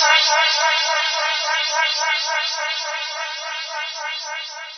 Thank you.